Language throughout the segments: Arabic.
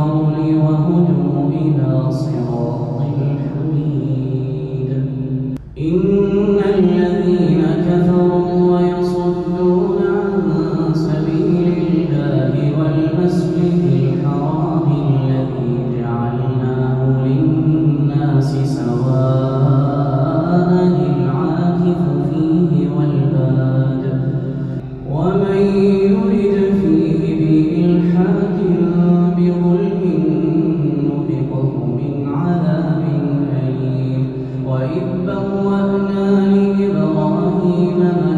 قولي إيمانا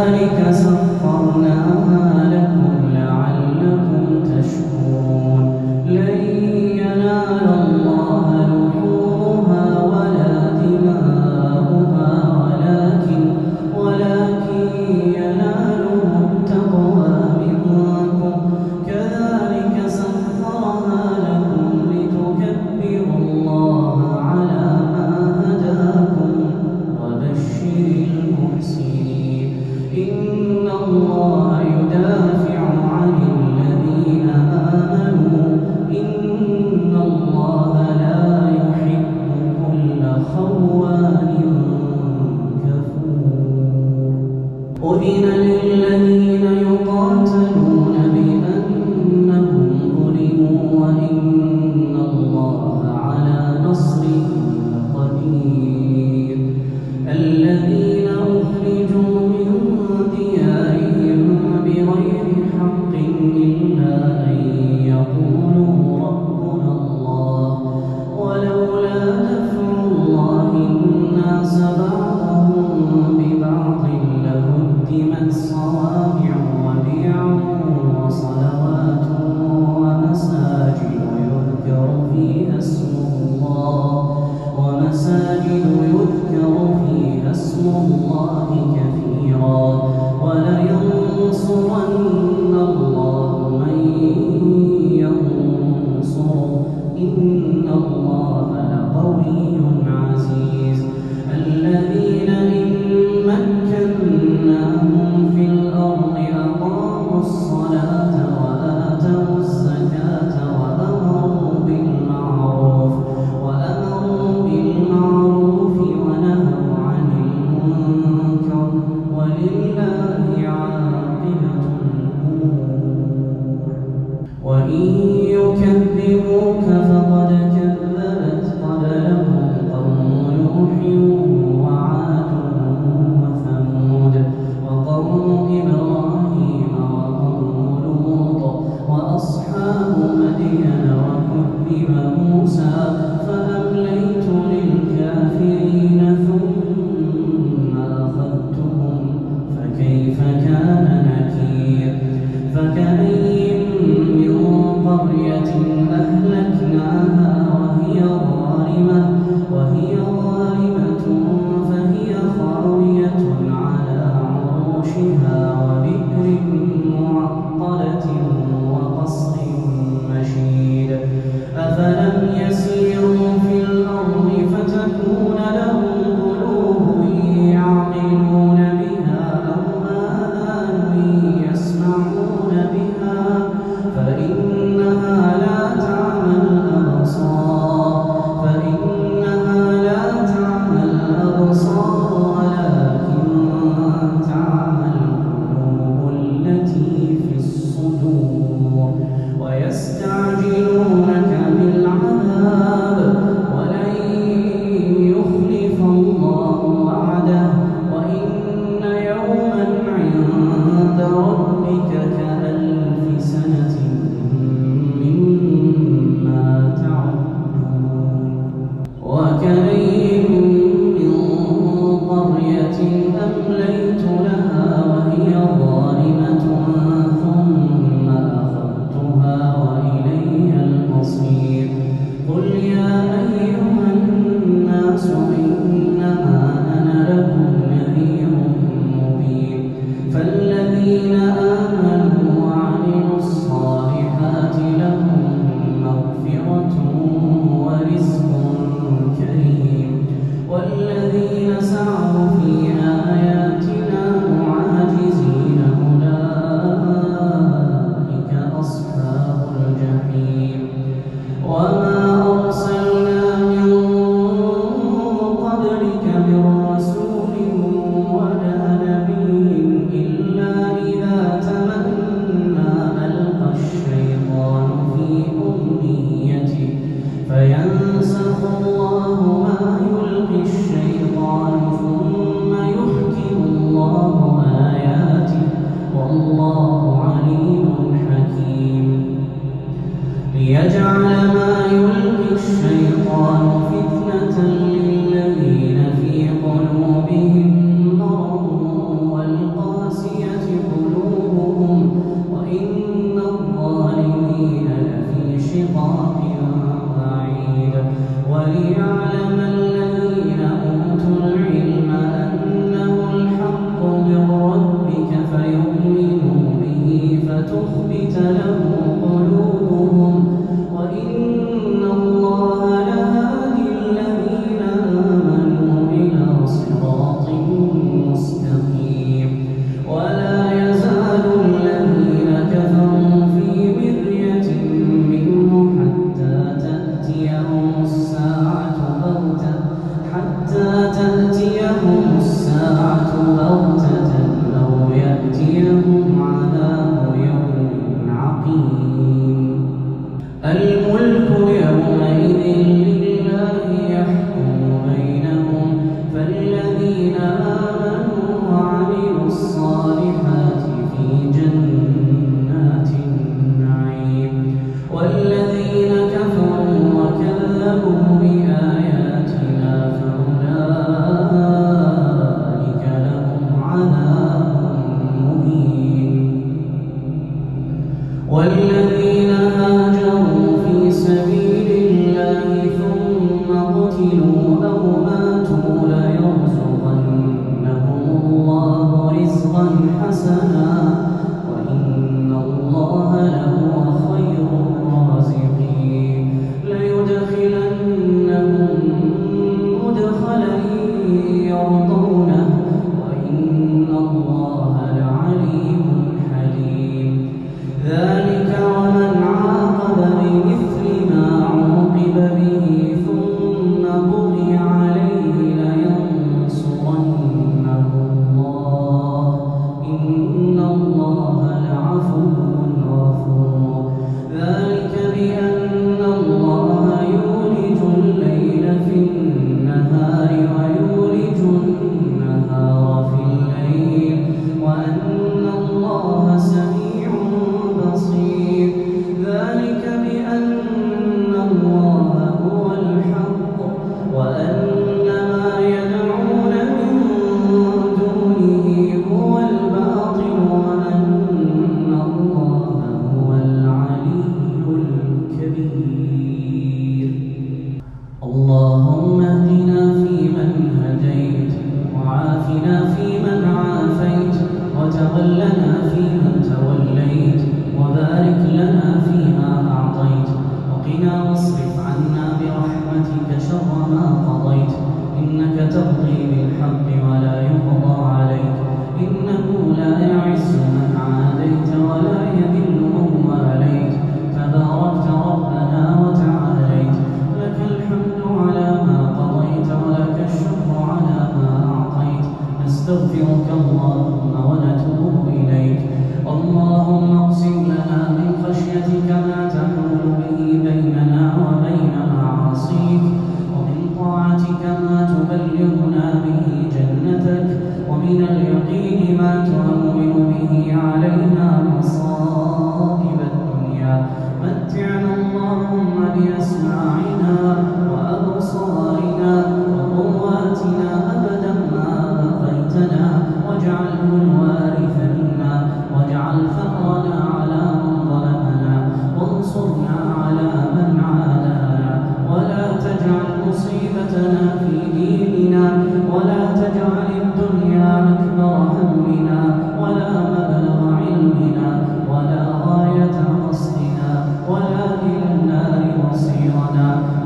كذلك سخرناها لكم لعلكم تشكرون. فتخبت boca قلوبهم وإن الله الذين هاجروا في سبيل ربنا واصرف عنا برحمتك شر ما قضيت إنك تقضي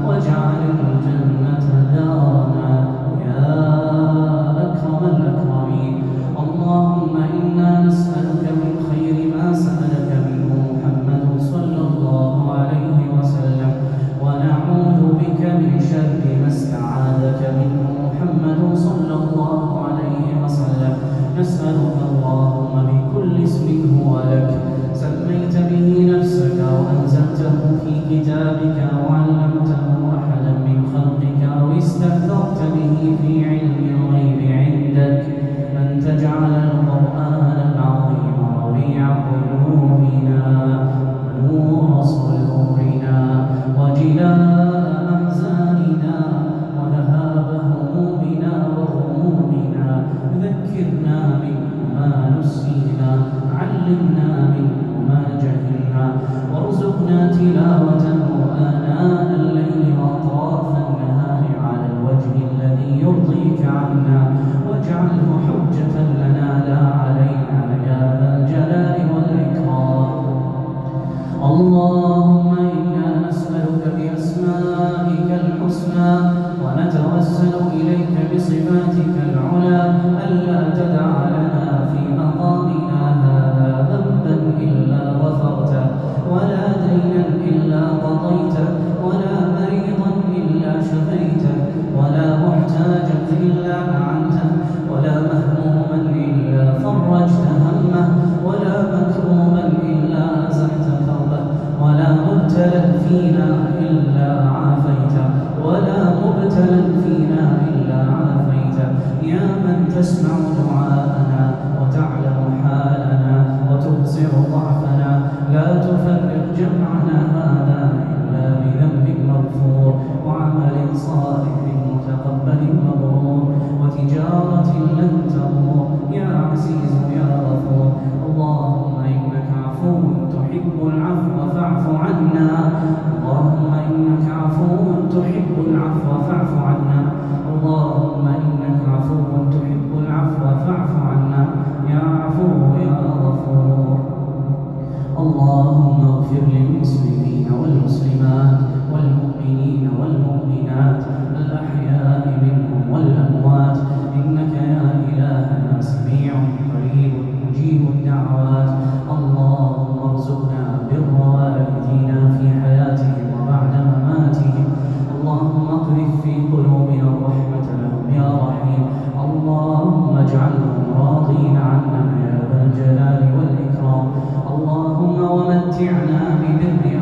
وجعل الجنة دارا ومتعنا ببر